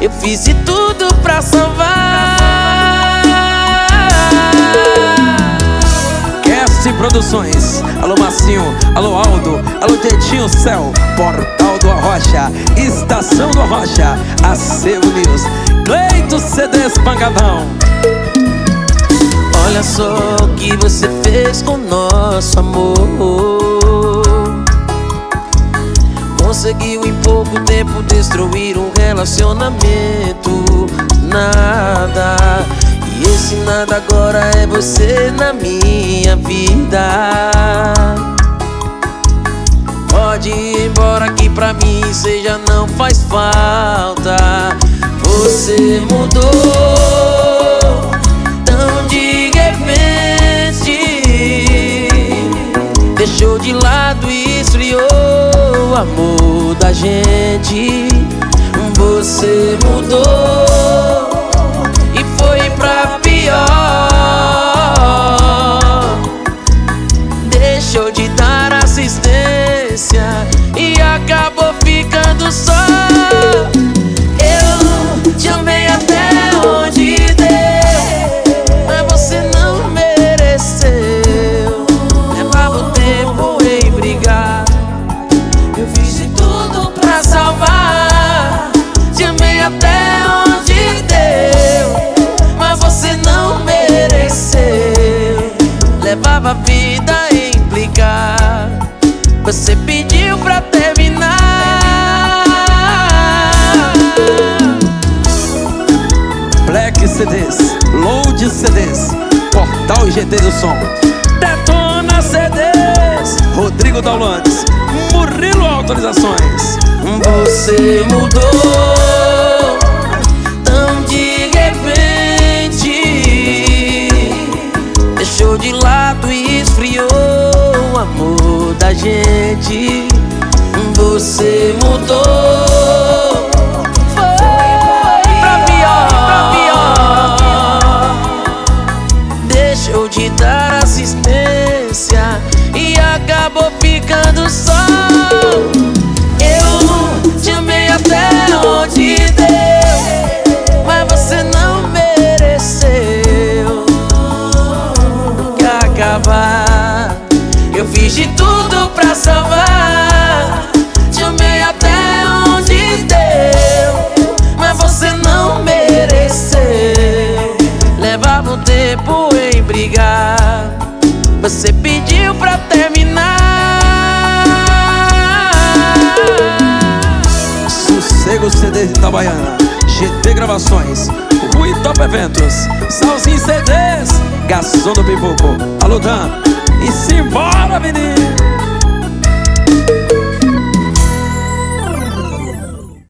Eu fiz de tudo pra salvar. Cast Produções, alô Massinho, alô Aldo, alô Tetinho Céu, Portal do Arrocha, Estação do Arrocha, Acervo News, Cleito CDs Pancadão. Olha só o que você fez com nosso amor. Tempo destruir um relacionamento. Nada. E esse nada agora é você na minha vida. Pode ir embora que pra mim já não faz falta. Você mudou tão de repente. Deixou de lado e amor da gente. Você mudou Você pediu pra terminar. Black CDs, Load CDs, Portal GT do Som, Detona CDs, Rodrigo Daulantes, Murilo Autorizações. Você mudou tão de repente, deixou de lado e esfriou o amor da gente. Você mudou. Foi pra pior. Deixou de dar assistência e acabou ficando só. Eu te amei até onde deu, mas você não mereceu que acabar. Eu fiz de tudo pra salvar. Te amei até onde deu, mas você não mereceu. Levava um tempo em brigar. Você pediu pra terminar. Sossego CDs de Itabaiana, GT Gravações, Rui Top Eventos, Salzinho CDs, Garçom do Pipoco, Alô Dan, e simbora!